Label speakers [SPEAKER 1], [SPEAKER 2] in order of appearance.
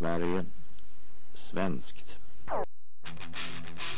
[SPEAKER 1] Sverige, svenskt.